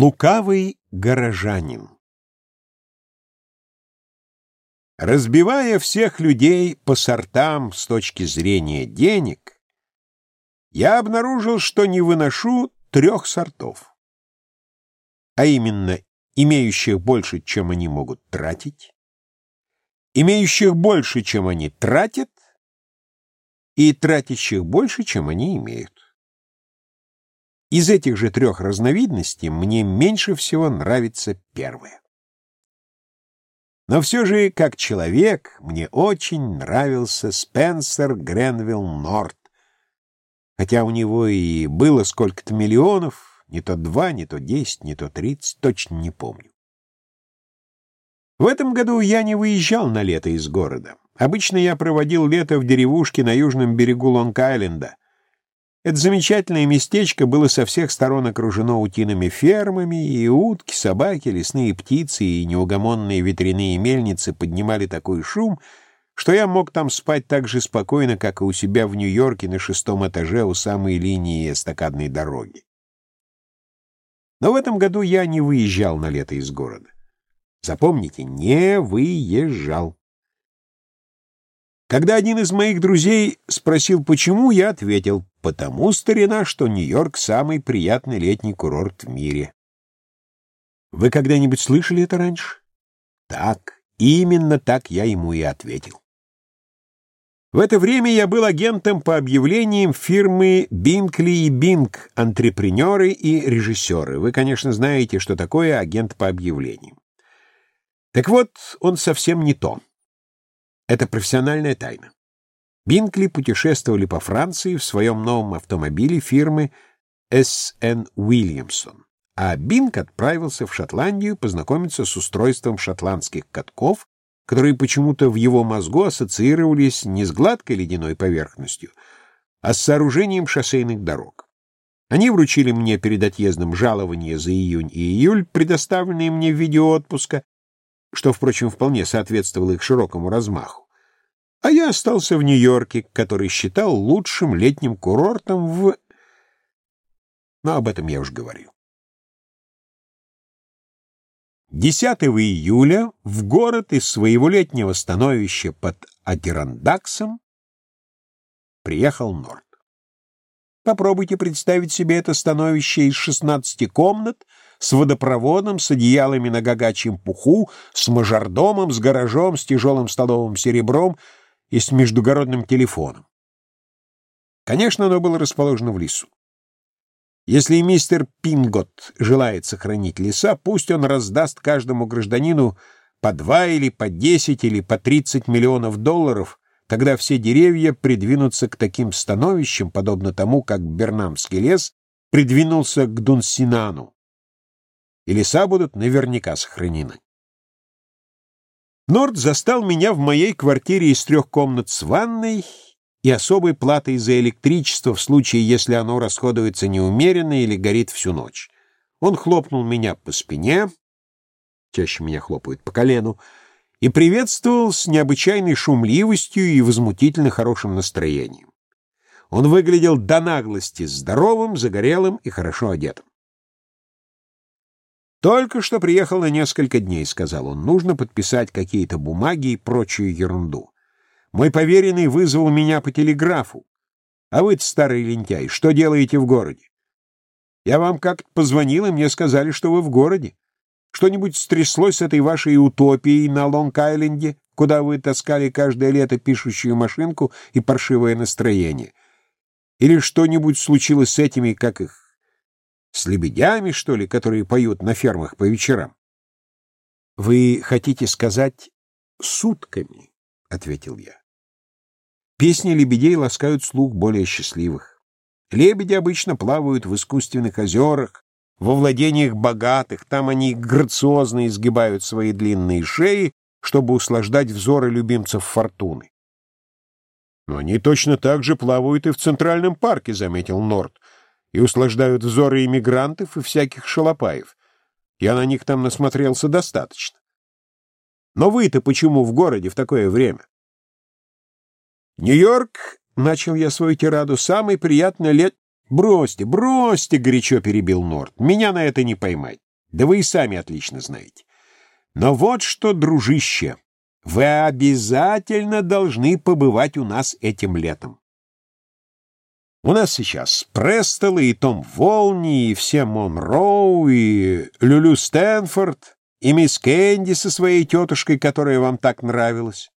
Лукавый горожанин Разбивая всех людей по сортам с точки зрения денег, я обнаружил, что не выношу трех сортов, а именно имеющих больше, чем они могут тратить, имеющих больше, чем они тратят, и тратящих больше, чем они имеют. Из этих же трех разновидностей мне меньше всего нравится первая. Но все же, как человек, мне очень нравился Спенсер Гренвилл Норт, хотя у него и было сколько-то миллионов, не то два, не то десять, не то тридцать, точно не помню. В этом году я не выезжал на лето из города. Обычно я проводил лето в деревушке на южном берегу Лонг-Айленда — это замечательное местечко было со всех сторон окружено утиными фермами, и утки, собаки, лесные птицы и неугомонные ветряные мельницы поднимали такой шум, что я мог там спать так же спокойно, как и у себя в Нью-Йорке на шестом этаже у самой линии эстакадной дороги. Но в этом году я не выезжал на лето из города. Запомните, не выезжал. Когда один из моих друзей спросил, почему, я ответил, потому, старина, что Нью-Йорк — самый приятный летний курорт в мире. Вы когда-нибудь слышали это раньше? Так, именно так я ему и ответил. В это время я был агентом по объявлениям фирмы Бинкли и Бинк, антрепренеры и режиссеры. Вы, конечно, знаете, что такое агент по объявлениям. Так вот, он совсем не то. Это профессиональная тайна. Бинкли путешествовали по Франции в своем новом автомобиле фирмы S.N. Williamson, а Бинк отправился в Шотландию познакомиться с устройством шотландских катков, которые почему-то в его мозгу ассоциировались не с гладкой ледяной поверхностью, а с сооружением шоссейных дорог. Они вручили мне перед отъездом жалование за июнь и июль, предоставленные мне в виде отпуска, что, впрочем, вполне соответствовало их широкому размаху. А я остался в Нью-Йорке, который считал лучшим летним курортом в... Но об этом я уже говорил. 10 июля в город из своего летнего становища под Адирандаксом приехал Норт. Попробуйте представить себе это становище из 16 комнат — с водопроводом, с одеялами на гагачьем пуху, с мажордомом, с гаражом, с тяжелым столовым серебром и с междугородным телефоном. Конечно, оно было расположено в лесу. Если мистер Пингот желает сохранить леса, пусть он раздаст каждому гражданину по два или по десять или по тридцать миллионов долларов, тогда все деревья придвинутся к таким становищам, подобно тому, как Бернамский лес придвинулся к Дунсинану и леса будут наверняка сохранены. Норд застал меня в моей квартире из трех комнат с ванной и особой платой за электричество в случае, если оно расходуется неумеренно или горит всю ночь. Он хлопнул меня по спине, чаще меня хлопают по колену, и приветствовал с необычайной шумливостью и возмутительно хорошим настроением. Он выглядел до наглости здоровым, загорелым и хорошо одетым. «Только что приехал на несколько дней», — сказал он. «Нужно подписать какие-то бумаги и прочую ерунду. Мой поверенный вызвал меня по телеграфу. А вы старый лентяй, что делаете в городе? Я вам как-то позвонил, и мне сказали, что вы в городе. Что-нибудь стряслось с этой вашей утопией на Лонг-Айленде, куда вы таскали каждое лето пишущую машинку и паршивое настроение? Или что-нибудь случилось с этими, как их, с лебедями, что ли, которые поют на фермах по вечерам? — Вы хотите сказать «сутками», — ответил я. Песни лебедей ласкают слух более счастливых. Лебеди обычно плавают в искусственных озерах, во владениях богатых, там они грациозно изгибают свои длинные шеи, чтобы услаждать взоры любимцев фортуны. «Но они точно так же плавают и в Центральном парке», — заметил Норт и услаждают взоры иммигрантов и всяких шалопаев. Я на них там насмотрелся достаточно. Но вы-то почему в городе в такое время? Нью-Йорк, — начал я свою тираду, — самый приятный лет... Бросьте, бросьте, — горячо перебил Норт. Меня на это не поймать. Да вы и сами отлично знаете. Но вот что, дружище, вы обязательно должны побывать у нас этим летом. У нас сейчас Престол и Том Волни, и все Монроу, и Люлю Стэнфорд, и мисс Кэнди со своей тетушкой, которая вам так нравилась.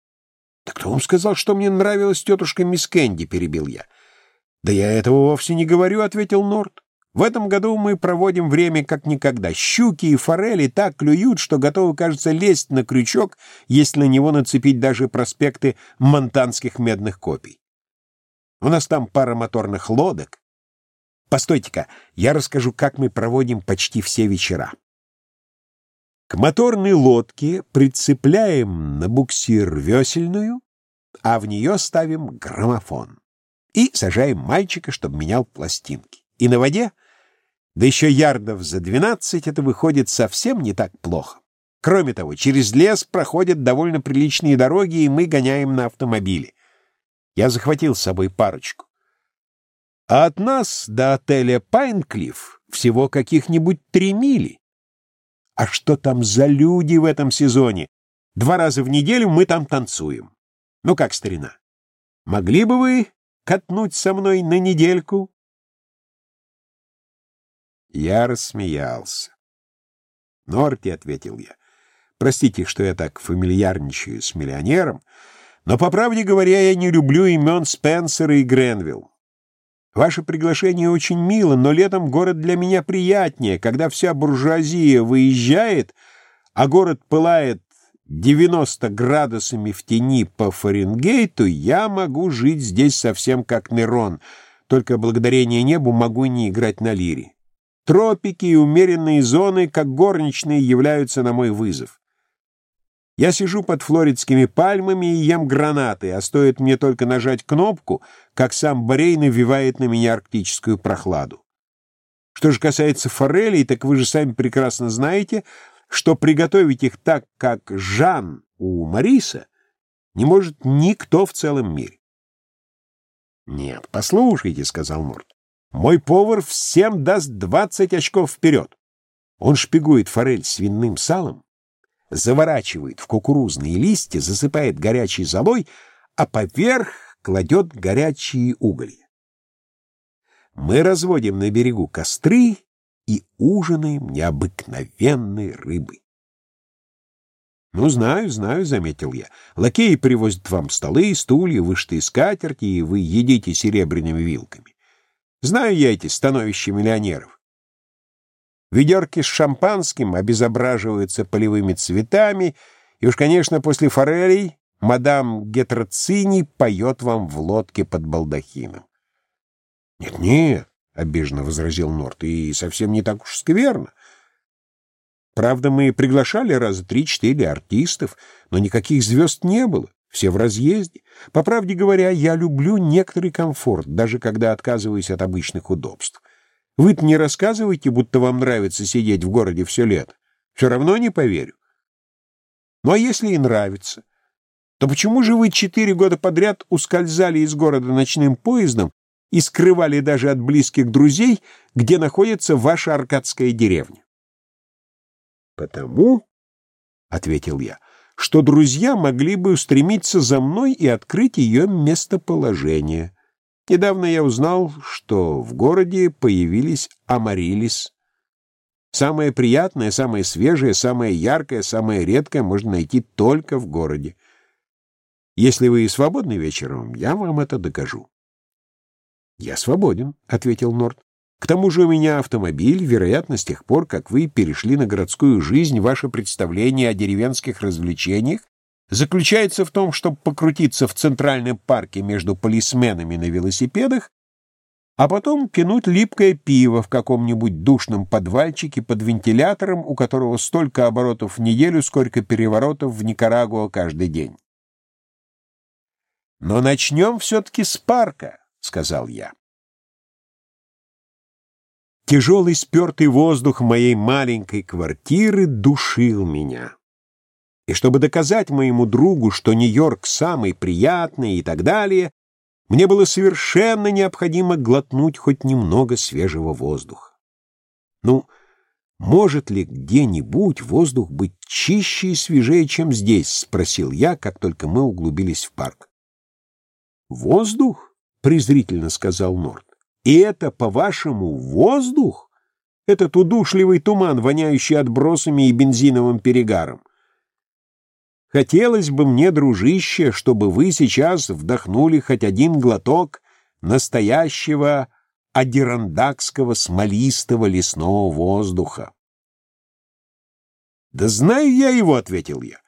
— Да кто вам сказал, что мне нравилась тетушка мисс Кэнди? — перебил я. — Да я этого вовсе не говорю, — ответил Норт. В этом году мы проводим время как никогда. Щуки и форели так клюют, что готовы, кажется, лезть на крючок, если на него нацепить даже проспекты монтанских медных копий. У нас там пара моторных лодок. Постойте-ка, я расскажу, как мы проводим почти все вечера. К моторной лодке прицепляем на буксир весельную, а в нее ставим граммофон и сажаем мальчика, чтобы менял пластинки. И на воде, да еще ярдов за двенадцать, это выходит совсем не так плохо. Кроме того, через лес проходят довольно приличные дороги, и мы гоняем на автомобиле. Я захватил с собой парочку. А от нас до отеля Пайнклифф всего каких-нибудь три мили. А что там за люди в этом сезоне? Два раза в неделю мы там танцуем. Ну как, старина, могли бы вы катнуть со мной на недельку? Я рассмеялся. «Норти», — ответил я, — «простите, что я так фамильярничаю с миллионером, — но, по правде говоря, я не люблю имен Спенсера и Гренвилл. Ваше приглашение очень мило, но летом город для меня приятнее, когда вся буржуазия выезжает, а город пылает 90 градусами в тени по Фаренгейту, я могу жить здесь совсем как Нерон, только благодарение небу могу не играть на лире. Тропики и умеренные зоны, как горничные, являются на мой вызов. Я сижу под флоридскими пальмами и ем гранаты, а стоит мне только нажать кнопку, как сам Борей навевает на меня арктическую прохладу. Что же касается форелей, так вы же сами прекрасно знаете, что приготовить их так, как Жан у Мариса, не может никто в целом мире. «Нет, послушайте», — сказал Морт, — «мой повар всем даст двадцать очков вперед. Он шпигует форель свиным салом, заворачивает в кукурузные листья, засыпает горячей золой, а поверх кладет горячие уголья. Мы разводим на берегу костры и ужинаем необыкновенной рыбой. «Ну, знаю, знаю», — заметил я. «Лакеи привозят вам столы, стулья, вышитые скатерти, и вы едите серебряными вилками. Знаю я эти становища миллионеров. Ведерки с шампанским обезображиваются полевыми цветами, и уж, конечно, после форелей мадам Гетрацини поет вам в лодке под балдахином. «Нет-нет», — обиженно возразил Норт, — «и совсем не так уж скверно. Правда, мы приглашали раза три-четыре артистов, но никаких звезд не было, все в разъезде. По правде говоря, я люблю некоторый комфорт, даже когда отказываюсь от обычных удобств. Вы-то не рассказываете, будто вам нравится сидеть в городе все лето. Все равно не поверю. Ну а если и нравится, то почему же вы четыре года подряд ускользали из города ночным поездом и скрывали даже от близких друзей, где находится ваша аркадская деревня? «Потому, — ответил я, — что друзья могли бы устремиться за мной и открыть ее местоположение». Недавно я узнал, что в городе появились амарилис. Самое приятное, самое свежее, самое яркое, самое редкое можно найти только в городе. Если вы свободны вечером, я вам это докажу. «Я свободен», — ответил Норт. «К тому же у меня автомобиль, вероятно, с тех пор, как вы перешли на городскую жизнь, ваше представление о деревенских развлечениях заключается в том, чтобы покрутиться в центральном парке между полисменами на велосипедах, а потом пинуть липкое пиво в каком-нибудь душном подвальчике под вентилятором, у которого столько оборотов в неделю, сколько переворотов в Никарагуа каждый день. «Но начнем все-таки с парка», — сказал я. Тяжелый спертый воздух моей маленькой квартиры душил меня. И чтобы доказать моему другу, что Нью-Йорк самый приятный и так далее, мне было совершенно необходимо глотнуть хоть немного свежего воздуха. Ну, «Может ли где-нибудь воздух быть чище и свежее, чем здесь?» — спросил я, как только мы углубились в парк. «Воздух?» — презрительно сказал Норт. «И это, по-вашему, воздух? Этот удушливый туман, воняющий отбросами и бензиновым перегаром. Хотелось бы мне, дружище, чтобы вы сейчас вдохнули хоть один глоток настоящего адирандакского смолистого лесного воздуха. «Да знаю я его», — ответил я.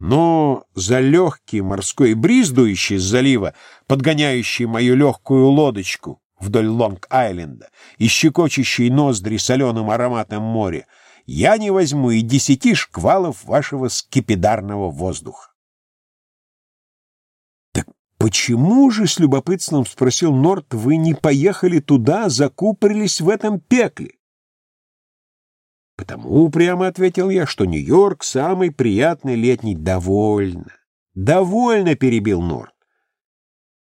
Но за легкий морской бриз, дующий с залива, подгоняющий мою легкую лодочку вдоль Лонг-Айленда и щекочущий ноздри соленым ароматом моря, я не возьму и десяти шквалов вашего скипидарного воздуха. «Почему же, — с любопытством спросил Норт, — вы не поехали туда, закупорились в этом пекле?» «Потому, — прямо ответил я, — что Нью-Йорк — самый приятный летний. Довольно. Довольно, — перебил Норт.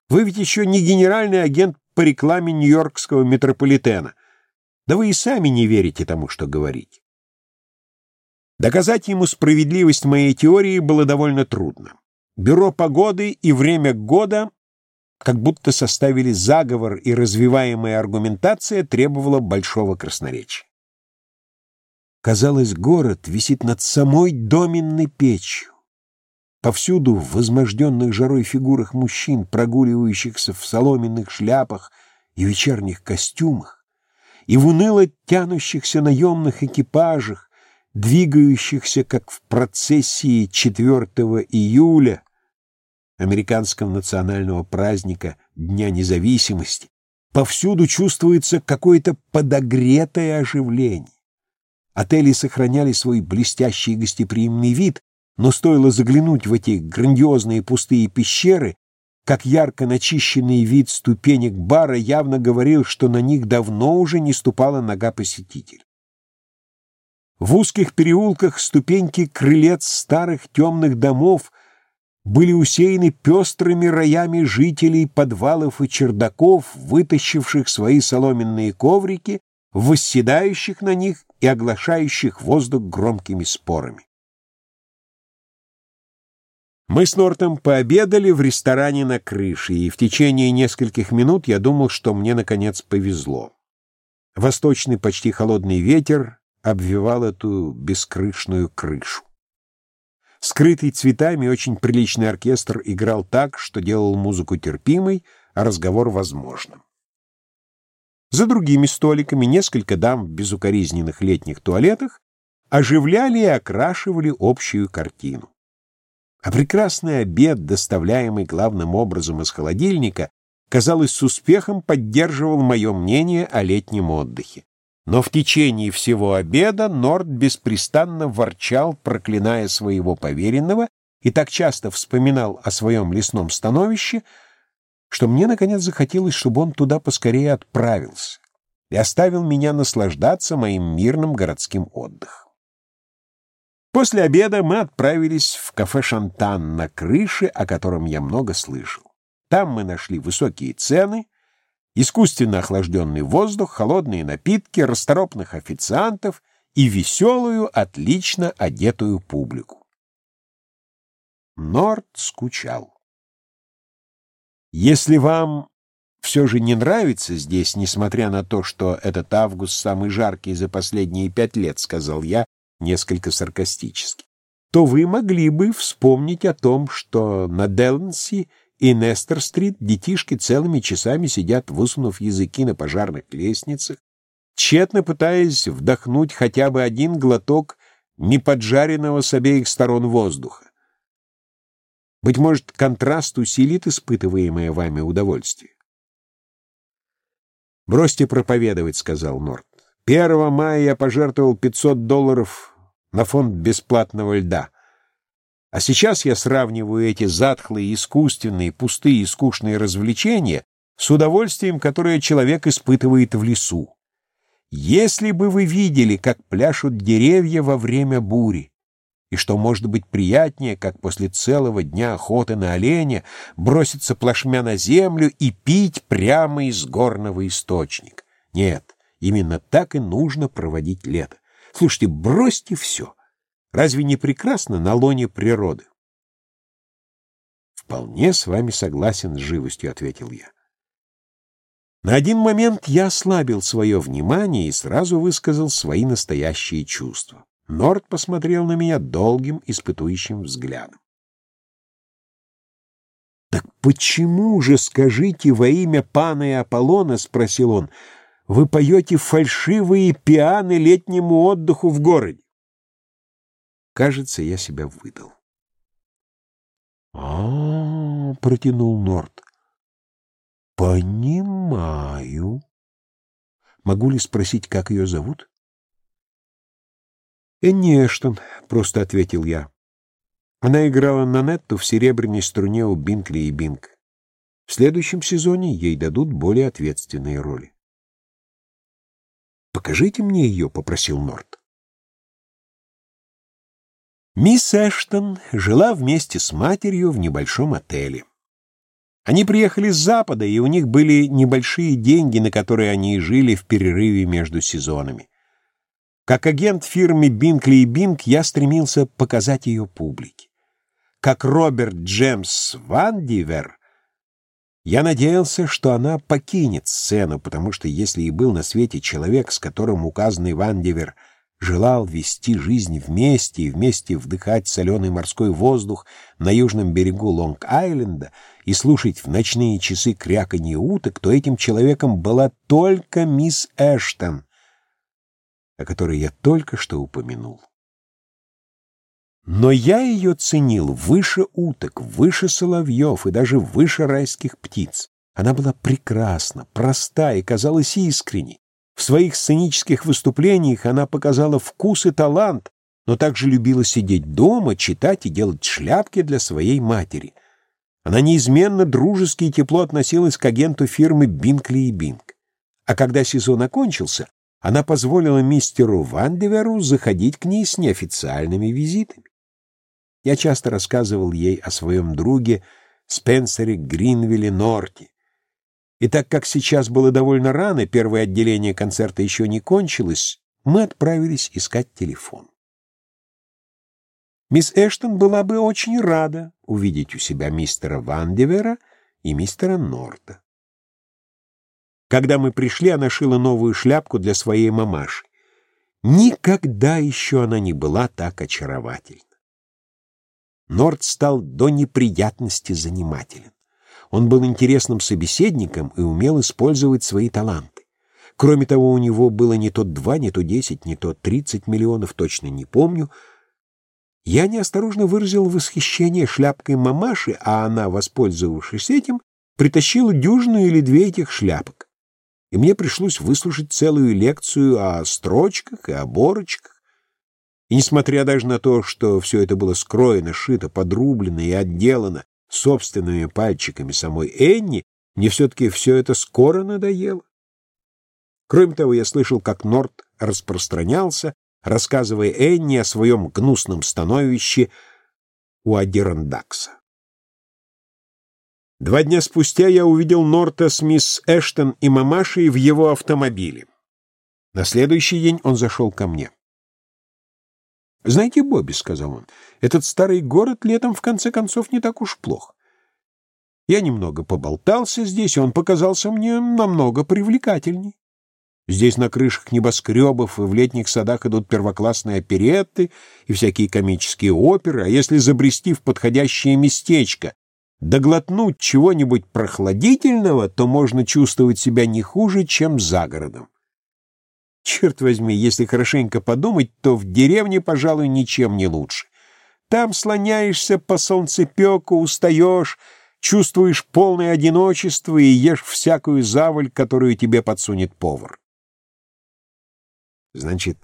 Вы ведь еще не генеральный агент по рекламе Нью-Йоркского метрополитена. Да вы и сами не верите тому, что говорите. Доказать ему справедливость моей теории было довольно трудно. Бюро погоды и время года как будто составили заговор, и развиваемая аргументация требовала большого красноречия. Казалось, город висит над самой доменной печью. Повсюду в возможденных жарой фигурах мужчин, прогуливающихся в соломенных шляпах и вечерних костюмах, и в уныло тянущихся наемных экипажах, двигающихся, как в процессии 4 июля, американского национального праздника Дня независимости, повсюду чувствуется какое-то подогретое оживление. Отели сохраняли свой блестящий гостеприимный вид, но стоило заглянуть в эти грандиозные пустые пещеры, как ярко начищенный вид ступенек бара явно говорил, что на них давно уже не ступала нога посетителя. В узких переулках ступеньки крылец старых темных домов были усеяны пестрыми роями жителей подвалов и чердаков, вытащивших свои соломенные коврики, восседающих на них и оглашающих воздух громкими спорами. Мы с Нортом пообедали в ресторане на крыше, и в течение нескольких минут я думал, что мне, наконец, повезло. Восточный почти холодный ветер обвивал эту бескрышную крышу. Скрытый цветами очень приличный оркестр играл так, что делал музыку терпимой, а разговор возможным. За другими столиками несколько дам в безукоризненных летних туалетах оживляли и окрашивали общую картину. А прекрасный обед, доставляемый главным образом из холодильника, казалось, с успехом поддерживал мое мнение о летнем отдыхе. Но в течение всего обеда Норд беспрестанно ворчал, проклиная своего поверенного, и так часто вспоминал о своем лесном становище, что мне, наконец, захотелось, чтобы он туда поскорее отправился и оставил меня наслаждаться моим мирным городским отдыхом. После обеда мы отправились в кафе «Шантан» на крыше, о котором я много слышал. Там мы нашли высокие цены — искусственно охлажденный воздух, холодные напитки, расторопных официантов и веселую, отлично одетую публику. Норд скучал. Если вам все же не нравится здесь, несмотря на то, что этот август самый жаркий за последние пять лет, сказал я несколько саркастически, то вы могли бы вспомнить о том, что на Делнси и Нестер-стрит детишки целыми часами сидят, высунув языки на пожарных лестницах, тщетно пытаясь вдохнуть хотя бы один глоток неподжаренного с обеих сторон воздуха. Быть может, контраст усилит испытываемое вами удовольствие. «Бросьте проповедовать», — сказал Норт. «1 мая я пожертвовал 500 долларов на фонд бесплатного льда». А сейчас я сравниваю эти затхлые, искусственные, пустые и скучные развлечения с удовольствием, которое человек испытывает в лесу. Если бы вы видели, как пляшут деревья во время бури, и что может быть приятнее, как после целого дня охоты на оленя броситься плашмя на землю и пить прямо из горного источника. Нет, Именно так и нужно проводить лето. Слушайте, бросьте все. Разве не прекрасно на лоне природы? «Вполне с вами согласен с живостью», — ответил я. На один момент я ослабил свое внимание и сразу высказал свои настоящие чувства. Норд посмотрел на меня долгим, испытующим взглядом. «Так почему же, скажите, во имя пана и Аполлона, — спросил он, — вы поете фальшивые пианы летнему отдыху в городе?» Кажется, я себя выдал. а, -а, -а протянул Норд. «Понимаю. Могу ли спросить, как ее зовут?» «Энни Эштон», — просто ответил я. Она играла на нетту в серебряной струне у Бинкли и Бинк. В следующем сезоне ей дадут более ответственные роли. «Покажите мне ее», — попросил Норт. Мисс Эштон жила вместе с матерью в небольшом отеле. Они приехали с Запада, и у них были небольшие деньги, на которые они жили в перерыве между сезонами. Как агент фирмы Бинкли и Бинк я стремился показать ее публике. Как Роберт Джемс Вандивер я надеялся, что она покинет сцену, потому что если и был на свете человек, с которым указанный Вандивер — желал вести жизнь вместе и вместе вдыхать соленый морской воздух на южном берегу Лонг-Айленда и слушать в ночные часы кряканье уток, то этим человеком была только мисс Эштон, о которой я только что упомянул. Но я ее ценил выше уток, выше соловьев и даже выше райских птиц. Она была прекрасна, проста и казалась искренней. В своих сценических выступлениях она показала вкус и талант, но также любила сидеть дома, читать и делать шляпки для своей матери. Она неизменно дружески и тепло относилась к агенту фирмы Бинкли и Бинк. А когда сезон окончился, она позволила мистеру Вандеверу заходить к ней с неофициальными визитами. Я часто рассказывал ей о своем друге Спенсере Гринвилле Норти, и так как сейчас было довольно рано, первое отделение концерта еще не кончилось, мы отправились искать телефон. Мисс Эштон была бы очень рада увидеть у себя мистера Вандевера и мистера Норта. Когда мы пришли, она шила новую шляпку для своей мамаши. Никогда еще она не была так очаровательна. Норт стал до неприятности занимателен. Он был интересным собеседником и умел использовать свои таланты. Кроме того, у него было не то два, не то десять, не то тридцать миллионов, точно не помню. Я неосторожно выразил восхищение шляпкой мамаши, а она, воспользовавшись этим, притащила дюжину или две этих шляпок. И мне пришлось выслушать целую лекцию о строчках и оборочках. И несмотря даже на то, что все это было скроено, шито, подрублено и отделано собственными пальчиками самой Энни, мне все-таки все это скоро надоело. Кроме того, я слышал, как Норт распространялся, рассказывая Энни о своем гнусном становище у Адирандакса. Два дня спустя я увидел Норта с мисс Эштон и мамашей в его автомобиле. На следующий день он зашел ко мне. «Знаете, Бобби, — сказал он, — этот старый город летом в конце концов не так уж плох. Я немного поболтался здесь, и он показался мне намного привлекательней. Здесь на крышах небоскребов и в летних садах идут первоклассные оперетты и всякие комические оперы, а если забрести в подходящее местечко, доглотнуть чего-нибудь прохладительного, то можно чувствовать себя не хуже, чем за городом. Черт возьми, если хорошенько подумать, то в деревне, пожалуй, ничем не лучше. Там слоняешься по солнцепеку, устаешь, чувствуешь полное одиночество и ешь всякую заваль, которую тебе подсунет повар. Значит,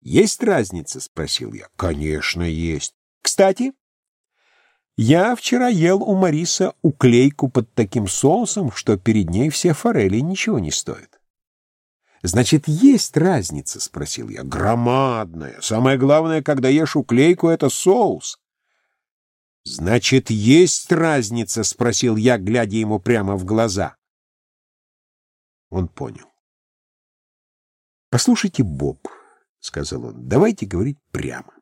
есть разница? — спросил я. Конечно, есть. Кстати, я вчера ел у Мариса уклейку под таким соусом, что перед ней все форели ничего не стоят. «Значит, есть разница?» — спросил я. «Громадная. Самое главное, когда ешь уклейку, это соус». «Значит, есть разница?» — спросил я, глядя ему прямо в глаза. Он понял. «Послушайте, Боб», — сказал он, — «давайте говорить прямо.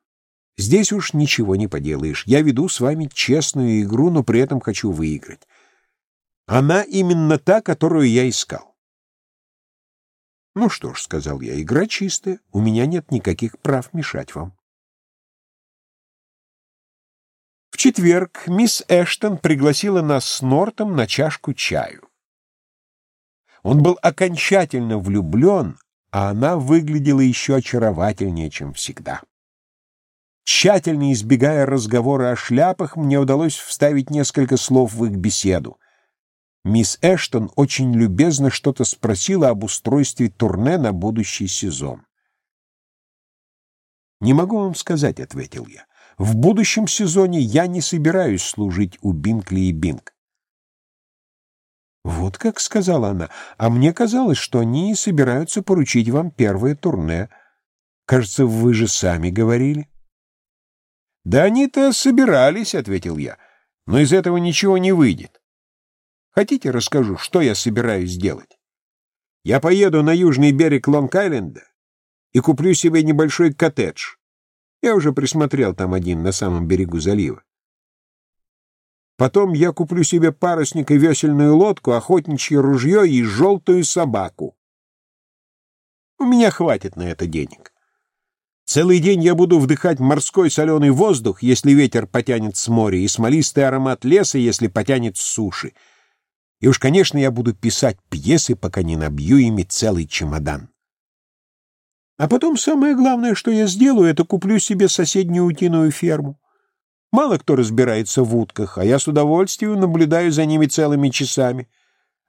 Здесь уж ничего не поделаешь. Я веду с вами честную игру, но при этом хочу выиграть. Она именно та, которую я искал. «Ну что ж», — сказал я, — «игра чистая, у меня нет никаких прав мешать вам». В четверг мисс Эштон пригласила нас с Нортом на чашку чаю. Он был окончательно влюблен, а она выглядела еще очаровательнее, чем всегда. Тщательно избегая разговора о шляпах, мне удалось вставить несколько слов в их беседу. Мисс Эштон очень любезно что-то спросила об устройстве турне на будущий сезон. «Не могу вам сказать», — ответил я. «В будущем сезоне я не собираюсь служить у Бинкли и Бинк». «Вот как», — сказала она, — «а мне казалось, что они собираются поручить вам первое турне. Кажется, вы же сами говорили». «Да они-то собирались», — ответил я, — «но из этого ничего не выйдет. Хотите, расскажу, что я собираюсь делать? Я поеду на южный берег Лонг-Айленда и куплю себе небольшой коттедж. Я уже присмотрел там один на самом берегу залива. Потом я куплю себе парусник и весельную лодку, охотничье ружье и желтую собаку. У меня хватит на это денег. Целый день я буду вдыхать морской соленый воздух, если ветер потянет с моря, и смолистый аромат леса, если потянет с суши. И уж, конечно, я буду писать пьесы, пока не набью ими целый чемодан. А потом самое главное, что я сделаю, это куплю себе соседнюю утиную ферму. Мало кто разбирается в утках, а я с удовольствием наблюдаю за ними целыми часами.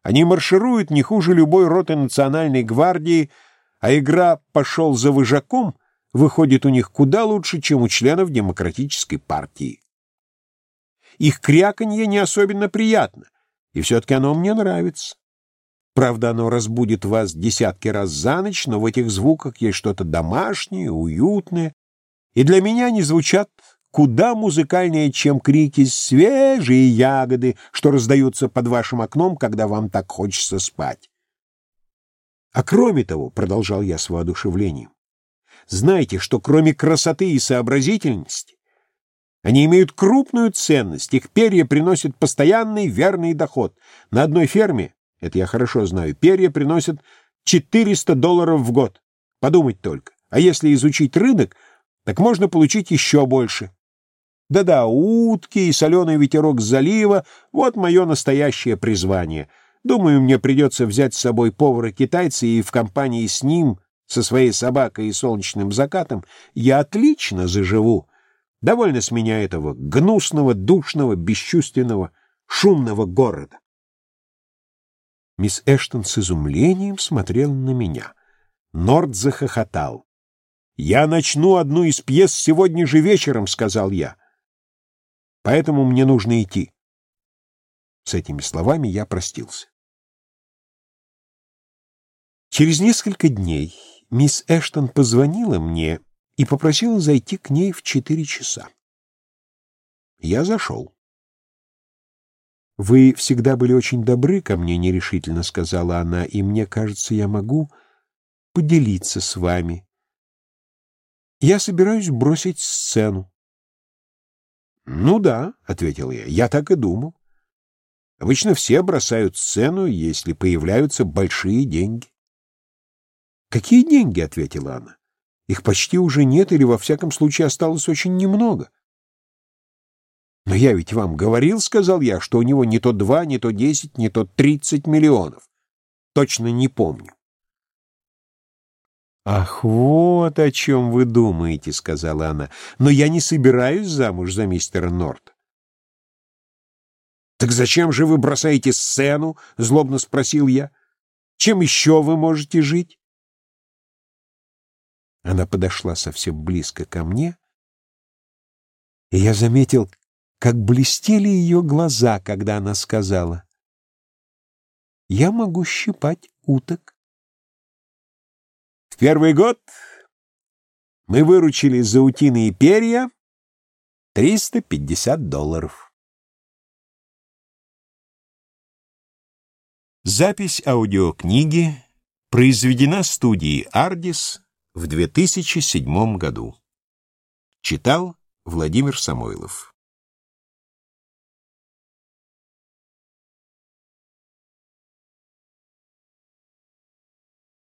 Они маршируют не хуже любой роты национальной гвардии, а игра «пошел за выжаком» выходит у них куда лучше, чем у членов демократической партии. Их кряканье не особенно приятно — и все-таки оно мне нравится. Правда, оно разбудит вас десятки раз за ночь, но в этих звуках есть что-то домашнее, уютное, и для меня они звучат куда музыкальнее, чем крики «свежие ягоды», что раздаются под вашим окном, когда вам так хочется спать. А кроме того, — продолжал я с воодушевлением, — знайте, что кроме красоты и сообразительности они имеют крупную ценность, их перья приносят постоянный верный доход. На одной ферме, это я хорошо знаю, перья приносят 400 долларов в год. Подумать только. А если изучить рынок, так можно получить еще больше. Да-да, утки и соленый ветерок с залива — вот мое настоящее призвание. Думаю, мне придется взять с собой повара-китайца, и в компании с ним, со своей собакой и солнечным закатом, я отлично заживу. Довольно с меня этого гнусного, душного, бесчувственного, шумного города. Мисс Эштон с изумлением смотрела на меня. Норд захохотал. «Я начну одну из пьес сегодня же вечером», — сказал я. «Поэтому мне нужно идти». С этими словами я простился. Через несколько дней мисс Эштон позвонила мне и попросила зайти к ней в четыре часа. Я зашел. «Вы всегда были очень добры ко мне», — нерешительно сказала она, «и мне кажется, я могу поделиться с вами. Я собираюсь бросить сцену». «Ну да», — ответил я, — «я так и думал. Обычно все бросают сцену, если появляются большие деньги». «Какие деньги?» — ответила она. Их почти уже нет или, во всяком случае, осталось очень немного. «Но я ведь вам говорил, — сказал я, — что у него не то два, не то десять, не то тридцать миллионов. Точно не помню». «Ах, вот о чем вы думаете, — сказала она, — но я не собираюсь замуж за мистера Норта». «Так зачем же вы бросаете сцену?» — злобно спросил я. «Чем еще вы можете жить?» Она подошла совсем близко ко мне, и я заметил, как блестели ее глаза, когда она сказала, «Я могу щипать уток». В первый год мы выручили за утиные перья 350 долларов. Запись аудиокниги Произведена студией «Ардис» в 2007 году. Читал Владимир Самойлов